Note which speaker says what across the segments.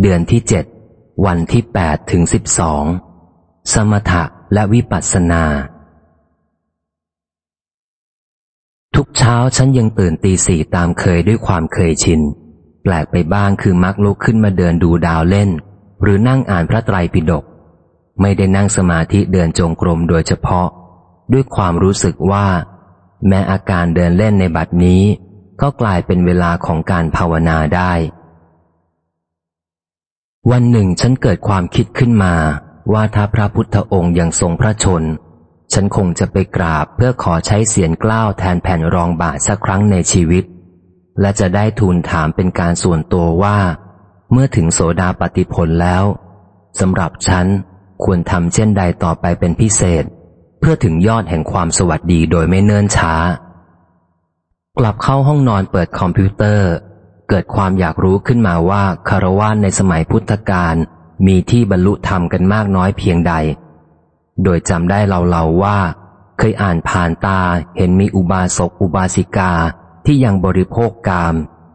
Speaker 1: เดือนที่เจ็ดวันที่แปดถึงสิบสองสมถะและวิปัสสนา ทุกเช้าฉันยังตื่นตีสี่ตามเคยด้วยความเคยชิน แปลกไปบ้างคือมักลุกขึ้นมาเดินดูดาวเล่น หรือนั่งอ่านพระไตรปิฎกไม่ได้นั่งสมาธิเดินจงกรมโดยเฉพาะ ด้วยความรู้สึกว่า แม้อาการเดินเล่นในบัดนี้ ก็กลายเป็นเวลาของการภาวนาได้ วันหนึ่งฉันเกิดความคิดขึ้นมา ว่าถ้าพระพุทธองค์ยังทรงพระชน ฉันคงจะไปกราบเพื่อขอใช้เสียงกล้าวแทนแผ่นรองบาทสักครั้งในชีวิต และจะได้ทูลถามเป็นการส่วนตัวว่า เมื่อถึงโสดาปฏิผลแล้วสำหรับฉันควรทำเช่นใดต่อไปเป็นพิเศษ เพื่อถึงยอดแห่งความสวัสดีโดยไม่เนิ่นช้า กลับเข้าห้องนอนเปิดคอมพิวเตอร์ เกิดความอยากรู้ขึ้นมาว่าคารวานในสมัยพุทธกาลมีที่บรรลุธรรมกันมากน้อยเพียงใด โดยจำได้เล่าๆว่า เคยอ่านผ่านตาเห็นมีอุบาสกอุบาสิกาที่ยังบริโภคกาม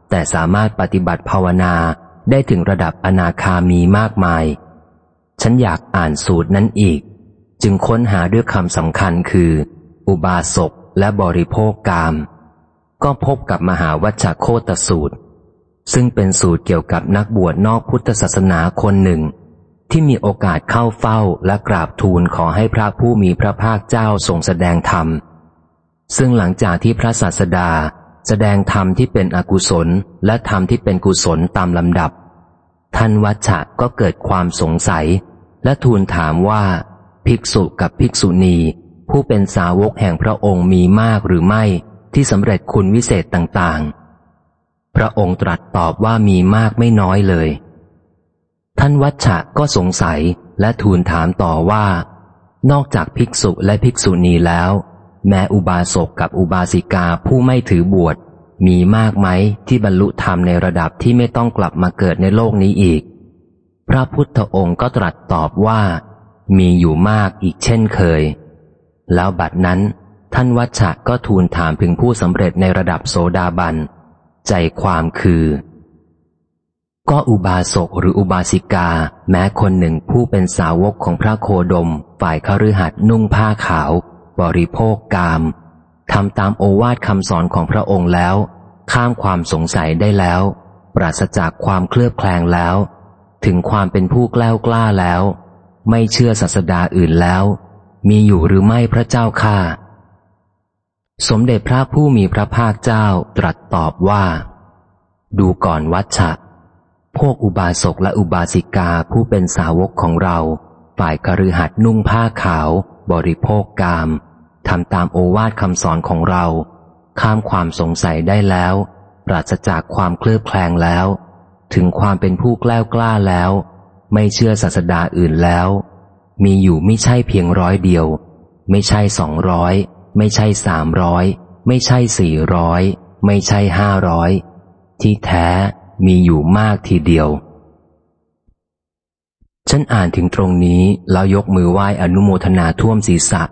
Speaker 1: แต่สามารถปฏิบัติภาวนาได้ถึงระดับอนาคามีมากมาย ฉันอยากอ่านสูตรนั้นอีก จึงค้นหาด้วยคำสำคัญคือ อุบาสกและบริโภคกาม ก็พบกับมหาวัชโคตสูตร ซึ่งเป็นสูตรเกี่ยวกับนักบวชนอกพุทธศาสนาคนหนึ่ง ที่มีโอกาสเข้าเฝ้าและกราบทูลขอให้พระผู้มีพระภาคเจ้าทรงแสดงธรรม ซึ่งหลังจากที่พระศาสดาแสดงธรรมที่เป็นอกุศลและธรรมที่เป็นกุศลตามลำดับ ท่านวัชชะก็เกิดความสงสัย และทูลถามว่า ภิกษุกับภิกษุณีผู้เป็นสาวกแห่งพระองค์มีมากหรือไม่ที่สำเร็จคุณวิเศษต่างๆ พระองค์ตรัสตอบว่ามีมากไม่น้อยเลย ท่านวัชชะก็สงสัยและทูลถามต่อว่า นอกจากภิกษุและภิกษุณีแล้ว แม้อุบาสกกับอุบาสิกาผู้ไม่ถือบวช มีมากไหมที่บรรลุธรรมในระดับที่ไม่ต้องกลับมาเกิดในโลกนี้อีก พระพุทธองค์ก็ตรัสตอบว่า มีอยู่มากอีกเช่นเคย แล้วบัดนั้น ท่านวัชชะก็ทูลถามถึงผู้สำเร็จในระดับโสดาบัน ใจความคือ ก็อุบาสกหรืออุบาสิกา แม้คนหนึ่งผู้เป็นสาวกของพระโคดม ฝ่ายคฤหัสถ์นุ่งผ้าขาว บริโภคกามทำตามโอวาทคำสอนของพระองค์แล้ว ข้ามความสงสัยได้แล้ว ปราศจากความเคลือบแคลงแล้ว ถึงความเป็นผู้กล้ากล้าแล้ว ไม่เชื่อศาสดาอื่นแล้ว มีอยู่หรือไม่พระเจ้าค่า สมเด็จพระผู้มีพระภาคเจ้าตรัสตอบว่า ดูก่อนวัชชะ พวกอุบาสกและอุบาสิกาผู้เป็นสาวกของเรา ฝ่ายกฤหัดนุ่งผ้าขาว บริโภคกามทำตามโอวาทคำสอนของเรา ข้ามความสงสัยได้แล้ว ปราศจากความเคลือบแคลงแล้ว ถึงความเป็นผู้กล้ากล้าแล้ว ไม่เชื่อศาสดาอื่นแล้ว มีอยู่ไม่ใช่เพียงร้อยเดียว ไม่ใช่สองร้อย ไม่ใช่สามร้อยไม่ใช่สี่ร้อยไม่ใช่ห้าร้อยที่แท้มีอยู่มากทีเดียว ฉันอ่านถึงตรงนี้แล้วยกมือไหว้อนุโมทนาท่วมศีรษะ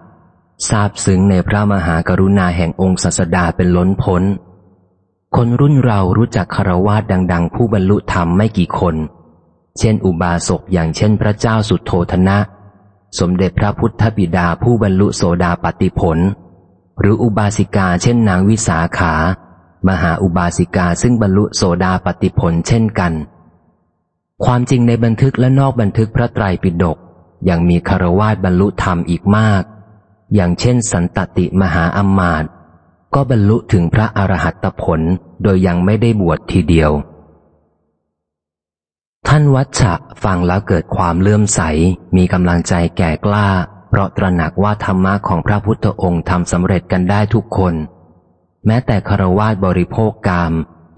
Speaker 1: ทราบซึ้งในพระมหากรุณาแห่งองค์ศาสดาเป็นล้นพ้น คนรุ่นเรารู้จักคารวาสดัง ๆ ผู้บรรลุธรรมไม่กี่คน เช่นอุบาสกอย่างเช่นพระเจ้าสุดโทธนะ สมเด็จพระพุทธบิดาผู้บรรลุโสดาปติผล หรืออุบาสิกาเช่นนางวิสาขา มหาอุบาสิกาซึ่งบรรลุโสดาปติผลเช่นกัน ความจริงในบันทึกและนอกบันทึกพระไตรปิฎกยังมีคารวาสบรรลุธรรมอีกมาก อย่างเช่น สันตติมหาอมมาตก็บรรลุถึงพระอรหัตผลโดยยังไม่ได้บวชทีเดียว ท่านวัชชะฟังแล้วเกิดความเลื่อมใสมีกำลังใจแก่กล้า เพราะตระหนักว่าธรรมะของพระพุทธองค์ทำสำเร็จกันได้ทุกคน แม้แต่คารวาสบริโภคกาม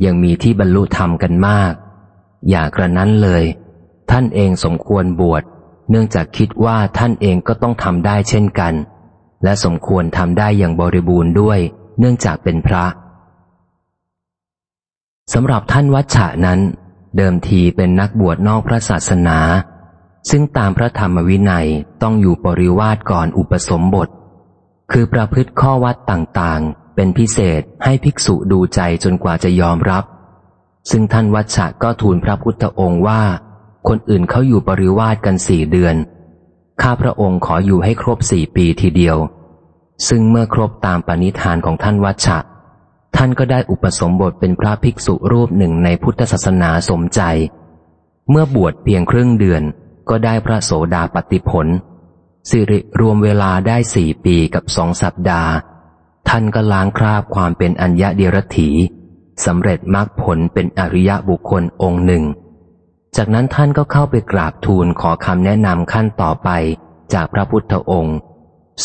Speaker 1: ยังมีที่บรรลุธรรมกันมาก อย่ากระนั้นเลย ท่านเองสมควรบวช เนื่องจากคิดว่าท่านเองก็ต้องทำได้เช่นกัน และสมควรทำได้อย่างบริบูรณ์ด้วย เนื่องจากเป็นพระสำหรับท่านวัชชะนั้น เดิมทีเป็นนักบวชนอกพระศาสนา ซึ่งตามพระธรรมวินัยต้องอยู่ปริวาสก่อนอุปสมบท คือประพฤติข้อวัดต่างๆ เป็นพิเศษให้ภิกษุดูใจจนกว่าจะยอมรับ ซึ่งท่านวัชชะก็ทูลพระพุทธองค์ว่า คนอื่นเขาอยู่ปริวาสกันสี่เดือน ข้าพระองค์ขออยู่ให้ครบสี่ปีทีเดียว ซึ่งเมื่อครบตามปณิธานของท่านวัชชะ ท่านก็ได้อุปสมบทเป็นพระภิกษุรูปหนึ่งในพุทธศาสนาสมใจ เมื่อบวชเพียงครึ่งเดือน ก็ได้พระโสดาปติผล สิริรวมเวลาได้สี่ปีกับสองสัปดาห์ ท่านก็ล้างคราบความเป็นอัญญะเดียรถีสำเร็จมรรคผลเป็นอริยะบุคคลองค์หนึ่ง จากนั้นท่านก็เข้าไปกราบทูลขอคำแนะนำขั้นต่อไปจากพระพุทธองค์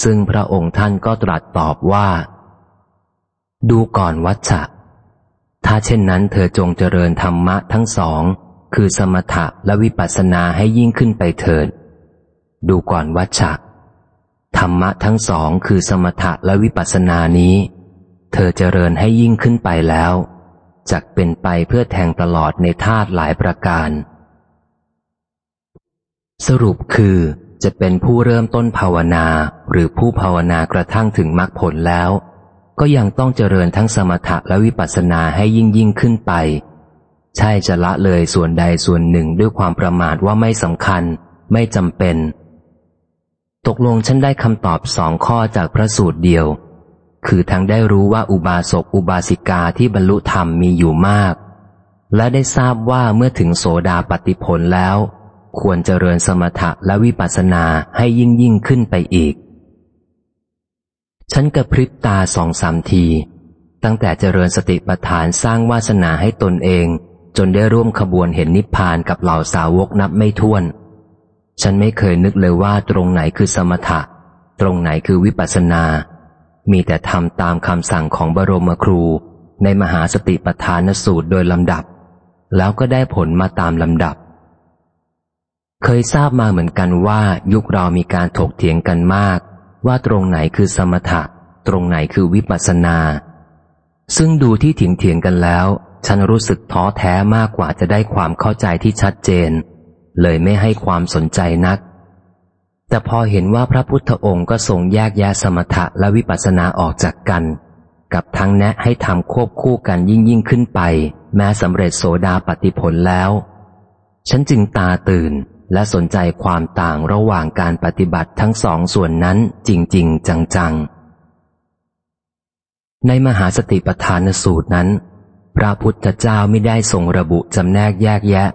Speaker 1: ซึ่งพระองค์ท่านก็ตรัสตอบว่า ดูก่อนวัชชะถ้าเช่นนั้นเธอจงเจริญธรรมะทั้งสอง คือสมถะและวิปัสสนาให้ยิ่งขึ้นไปเถิด ดูก่อนวัชชะธรรมะทั้งสองคือสมถะและวิปัสสนานี้ เธอเจริญให้ยิ่งขึ้นไปแล้วจักเป็นไปเพื่อแทงตลอดในธาตุหลายประการ สรุปคือจะเป็นผู้เริ่มต้นภาวนาหรือผู้ภาวนากระทั่งถึงมรรคผลแล้ว ก็ยังต้องเจริญทั้งสมถะและวิปัสสนาให้ยิ่งยิ่งขึ้นไป ใช่จะละเลยส่วนใดส่วนหนึ่งด้วยความประมาทว่าไม่สำคัญ ไม่จำเป็น ตกลงฉันได้คำตอบสองข้อจากพระสูตรเดียว คือทั้งได้รู้ว่าอุบาสกอุบาสิกาที่บรรลุธรรมมีอยู่มาก และได้ทราบว่าเมื่อถึงโสดาปติผลแล้ว ควรเจริญสมถะและวิปัสสนาให้ยิ่งยิ่งขึ้นไปอีก ฉันกระพริบตาสองสามที ตั้งแต่เจริญสติปัฏฐานสร้างวาสนาให้ตนเอง จนได้ร่วมขบวนเห็นนิพพานกับเหล่าสาวกนับไม่ถ้วน ฉันไม่เคยนึกเลยว่าตรงไหนคือสมถะ ตรงไหนคือวิปัสสนา มีแต่ทำตามคำสั่งของบรมครู ในมหาสติปัฏฐานสูตรโดยลำดับ แล้วก็ได้ผลมาตามลำดับ เคยทราบมาเหมือนกันว่ายุคเรามีการถกเถียงกันมาก ว่าตรงไหนคือสมถะ ตรงไหนคือวิปัสสนา ซึ่งดูที่เถียงเถียงกันแล้ว ฉันรู้สึกท้อแท้มากกว่าจะได้ความเข้าใจที่ชัดเจน เลยไม่ให้ความสนใจนัก แต่พอเห็นว่าพระพุทธองค์ก็ทรงแยกแยะสมถะและวิปัสสนาออกจากกัน กับทั้งแนะให้ทำควบคู่กันยิ่งยิ่งขึ้นไป แม้สำเร็จโสดาปฏิผลแล้ว ฉันจึงตาตื่นและสนใจความต่างระหว่างการปฏิบัติทั้งสองส่วนนั้นจริง ๆ จัง ๆ ในมหาสติปัฏฐานสูตรนั้น พระพุทธเจ้าไม่ได้ทรงระบุจำแนกแยกแยะ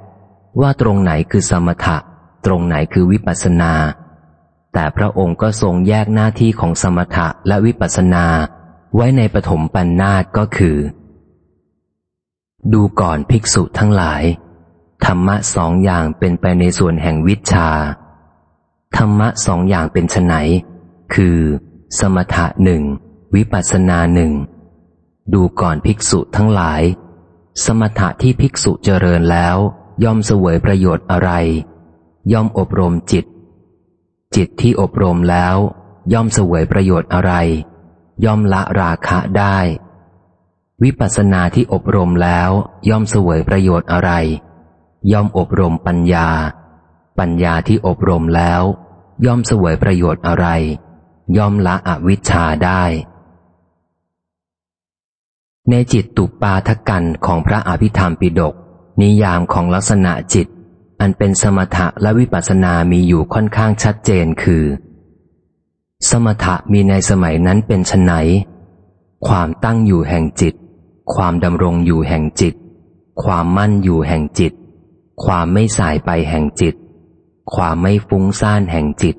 Speaker 1: ว่าตรงไหนคือสมถะ ตรงไหนคือวิปัสนา แต่พระองค์ก็ทรงแยกหน้าที่ของสมถะและวิปัสนา ไว้ในปฐมปัญนาตก็คือ ดูก่อนภิกษุทั้งหลาย ธรรมะสองอย่างเป็นไปในส่วนแห่งวิชา ธรรมะสองอย่างเป็นไนคือ สมถะหนึ่งวิปัสนาหนึ่ง ดูก่อนภิกษุทั้งหลาย สมถะที่ภิกษุเจริญแล้ว ย่อมเสวยประโยชน์อะไร ย่อมอบรมจิต จิตที่อบรมแล้ว ย่อมเสวยประโยชน์อะไร ย่อมละราคะได้ วิปัสสนาที่อบรมแล้ว ย่อมเสวยประโยชน์อะไร ย่อมอบรมปัญญา ปัญญาที่อบรมแล้ว ย่อมเสวยประโยชน์อะไร ย่อมละอวิชชาได้ ในจิตตุปาทกันของพระอภิธรรมปิดกนิยามของลักษณะจิต อันเป็นสมถะและวิปัสสนามีอยู่ค่อนข้างชัดเจนคือ สมถะมีในสมัยนั้นเป็นชนไหน ความตั้งอยู่แห่งจิต ความดำรงอยู่แห่งจิต ความมั่นอยู่แห่งจิต ความไม่สายไปแห่งจิต ความไม่ฟุ้งซ่านแห่งจิต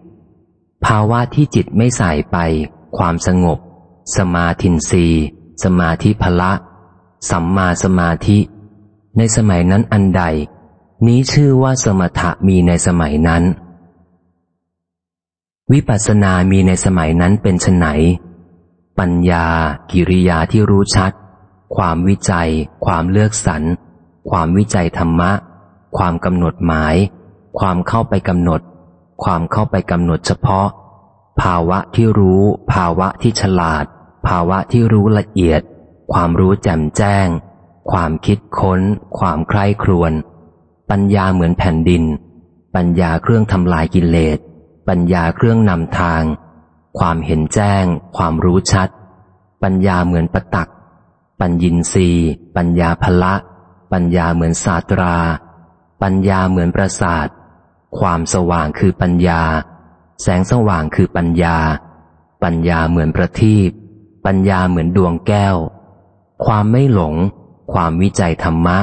Speaker 1: ภาวะที่จิตไม่สายไป ความสงบ สมาธินรี สมาธิพละ สัมมาสมาธิ ในสมัยนั้นอันใด นี้ชื่อว่าสมถะมีในสมัยนั้น วิปัสสนามีในสมัยนั้นเป็นไนปัญญา กิริยาที่รู้ชัด ความวิจัย ความเลือกสรรความวิจัยธรรมะ ความกำหนดหมาย ความเข้าไปกำหนด ความเข้าไปกำหนดเฉพาะ ภาวะที่รู้ ภาวะที่ฉลาด ภาวะที่รู้ละเอียด ความรู้แจ่มแจ้ง ความคิดค้น ความใคร่ครวญปัญญาเหมือนแผ่นดิน ปัญญาเครื่องทำลายกิเลส ปัญญาเครื่องนำทาง ความเห็นแจ้ง ความรู้ชัด ปัญญาเหมือนประตัก ปัญญินรีปัญญาพละ ปัญญาเหมือนศาสตรา ปัญญาเหมือนประสาท ความสว่างคือปัญญา แสงสว่างคือปัญญา ปัญญาเหมือนประทีป ปัญญาเหมือนดวงแก้ว ความไม่หลง ความวิจัยธรรมะ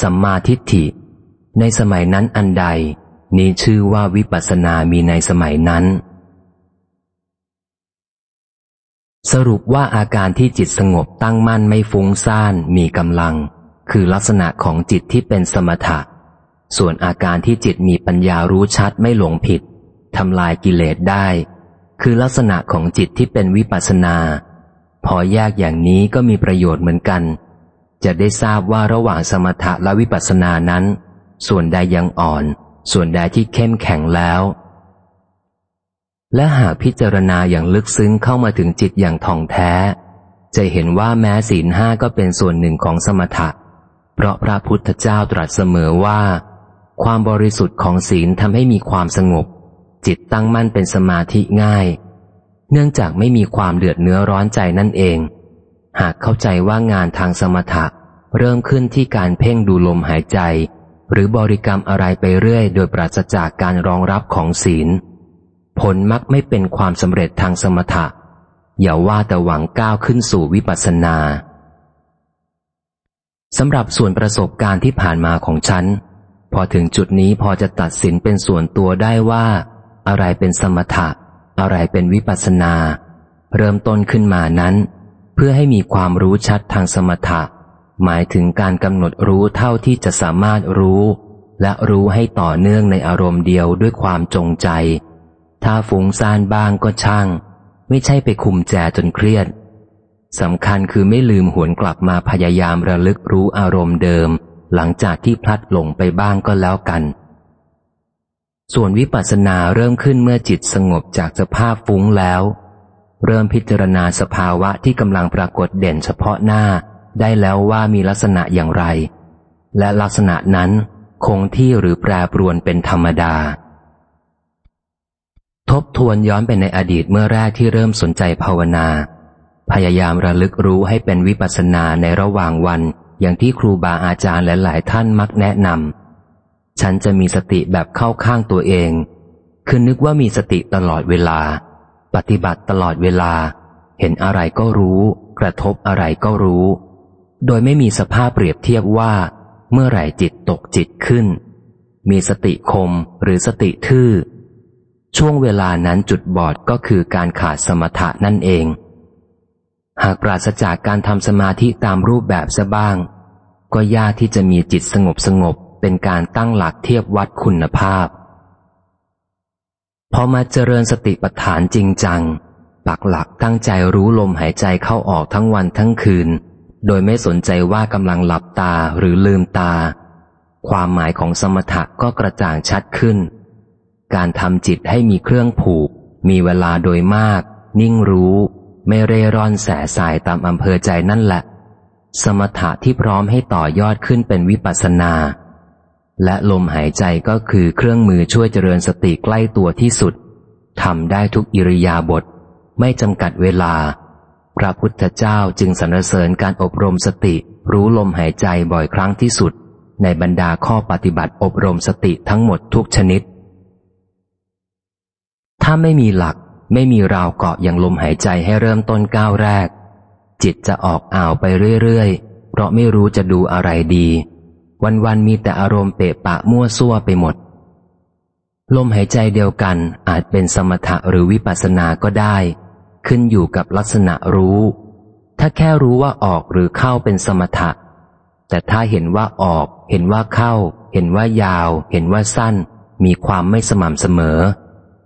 Speaker 1: สัมมาทิฏฐิ ในสมัยนั้นอันใด นี้ชื่อว่าวิปัสสนามีในสมัยนั้น สรุปว่าอาการที่จิตสงบตั้งมั่นไม่ฟุ้งซ่านมีกำลัง คือลักษณะของจิตที่เป็นสมถะ ส่วนอาการที่จิตมีปัญญารู้ชัดไม่หลงผิดทำลายกิเลสได้ คือลักษณะของจิตที่เป็นวิปัสสนา พอแยกอย่างนี้ก็มีประโยชน์เหมือนกัน จะได้ทราบว่าระหว่างสมถะและวิปัสสนานั้น ส่วนใดยังอ่อน ส่วนใดที่เข้มแข็งแล้ว และหากพิจารณาอย่างลึกซึ้งเข้ามาถึงจิตอย่างท่องแท้ จะเห็นว่าแม้ศีลห้าก็เป็นส่วนหนึ่งของสมถะ เพราะพระพุทธเจ้าตรัสเสมอว่า ความบริสุทธิ์ของศีลทำให้มีความสงบ จิตตั้งมั่นเป็นสมาธิง่าย เนื่องจากไม่มีความเดือดเนื้อร้อนใจนั่นเอง หากเข้าใจว่างานทางสมถะเริ่มขึ้นที่การเพ่งดูลมหายใจ หรือบริกรรมอะไรไปเรื่อย โดยปราศจากการรองรับของศีล ผลมักไม่เป็นความสำเร็จทางสมถะ อย่าว่าแต่หวังก้าวขึ้นสู่วิปัสสนาสำหรับส่วนประสบการณ์ที่ผ่านมาของฉัน พอถึงจุดนี้พอจะตัดสินเป็นส่วนตัวได้ว่า อะไรเป็นสมถะ อะไรเป็นวิปัสนา เริ่มต้นขึ้นมานั้น เพื่อให้มีความรู้ชัดทางสมถะ หมายถึงการกำหนดรู้เท่าที่จะสามารถรู้ และรู้ให้ต่อเนื่องในอารมณ์เดียวด้วยความจงใจ ถ้าฟุ้งซ่านบ้างก็ช่าง ไม่ใช่ไปคุมแจจนเครียดสำคัญคือไม่ลืมหวนกลับมาพยายามระลึกรู้อารมณ์เดิม หลังจากที่พลัดหลงไปบ้างก็แล้วกัน ส่วนวิปัสสนาเริ่มขึ้นเมื่อจิตสงบจากสภาพฟุ้งแล้ว เริ่มพิจารณาสภาวะที่กำลังปรากฏเด่นเฉพาะหน้า ได้แล้วว่ามีลักษณะอย่างไร และลักษณะนั้นคงที่หรือแปรปรวนเป็นธรรมดา ทบทวนย้อนไปในอดีตเมื่อแรกที่เริ่มสนใจภาวนา พยายามระลึกรู้ให้เป็นวิปัสสนาในระหว่างวัน อย่างที่ครูบาอาจารย์และหลายท่านมักแนะนำ ฉันจะมีสติแบบเข้าข้างตัวเอง คือนึกว่ามีสติตลอดเวลา ปฏิบัติตลอดเวลา เห็นอะไรก็รู้ กระทบอะไรก็รู้ โดยไม่มีสภาพเปรียบเทียบว่า เมื่อไหร่จิตตกจิตขึ้น มีสติคมหรือสติทื่อ ช่วงเวลานั้นจุดบอดก็คือการขาดสมถะนั่นเอง หากปราศจากการทำสมาธิตามรูปแบบซะบ้าง ก็ยากที่จะมีจิตสงบสงบ เป็นการตั้งหลักเทียบวัดคุณภาพ พอมาเจริญสติปัฏฐานจริงจัง ปักหลักตั้งใจรู้ลมหายใจเข้าออกทั้งวันทั้งคืน โดยไม่สนใจว่ากำลังหลับตาหรือลืมตา ความหมายของสมถะก็กระจ่างชัดขึ้น การทำจิตให้มีเครื่องผูก มีเวลาโดยมาก นิ่งรู้ ไม่เร่ร่อนแสสายตามอำเภอใจนั่นแหละ สมถะที่พร้อมให้ต่อยอดขึ้นเป็นวิปัสสนา และลมหายใจก็คือเครื่องมือช่วยเจริญสติใกล้ตัวที่สุดทำได้ทุกอิริยาบถไม่จำกัดเวลา พระพุทธเจ้าจึงสรรเสริญการอบรมสติรู้ลมหายใจบ่อยครั้งที่สุด ในบรรดาข้อปฏิบัติอบรมสติทั้งหมดทุกชนิด ถ้าไม่มีหลักไม่มีราวเกาะอย่างลมหายใจให้เริ่มต้นก้าวแรก จิตจะออกอ่าวไปเรื่อยๆ เพราะไม่รู้จะดูอะไรดี วันๆมีแต่อารมณ์เปะปะมั่วซั่วไปหมด ลมหายใจเดียวกันอาจเป็นสมถะหรือวิปัสสนาก็ได้ ขึ้นอยู่กับลักษณะรู้ ถ้าแค่รู้ว่าออกหรือเข้าเป็นสมถะ แต่ถ้าเห็นว่าออก เห็นว่าเข้า เห็นว่ายาว เห็นว่าสั้น มีความไม่สม่ำเสมอ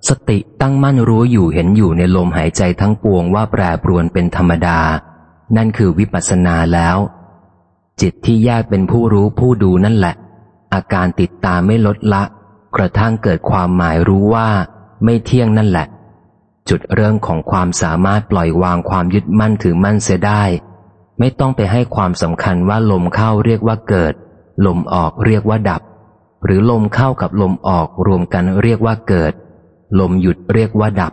Speaker 1: สติตั้งมั่นรู้อยู่เห็นอยู่ในลมหายใจทั้งปวงว่าแปรปรวนเป็นธรรมดา นั่นคือวิปัสสนาแล้ว จิตที่แยกเป็นผู้รู้ผู้ดูนั่นแหละ อาการติดตามไม่ลดละ กระทั่งเกิดความหมายรู้ว่า ไม่เที่ยงนั่นแหละ จุดเริ่มของความสามารถปล่อยวางความยึดมั่นถือมั่นเสียได้ ไม่ต้องไปให้ความสำคัญว่าลมเข้าเรียกว่าเกิด ลมออกเรียกว่าดับ หรือลมเข้ากับลมออกรวมกันเรียกว่าเกิด ลมหยุดเรียกว่าดับ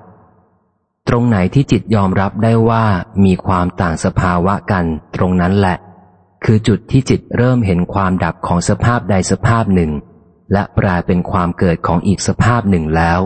Speaker 1: ตรงไหนที่จิตยอมรับได้ว่ามีความต่างสภาวะกัน ตรงนั้นแหละ คือจุดที่จิตเริ่มเห็นความดับของสภาพใดสภาพหนึ่ง และแปลเป็นความเกิดของอีกสภาพหนึ่งแล้ว